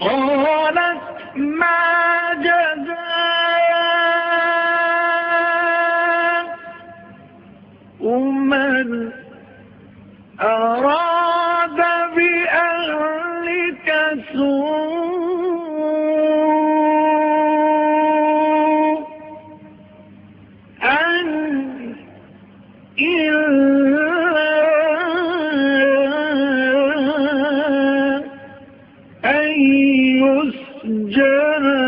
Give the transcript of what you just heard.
قالت ما جزاء من أراد بأهلك سوء يسجن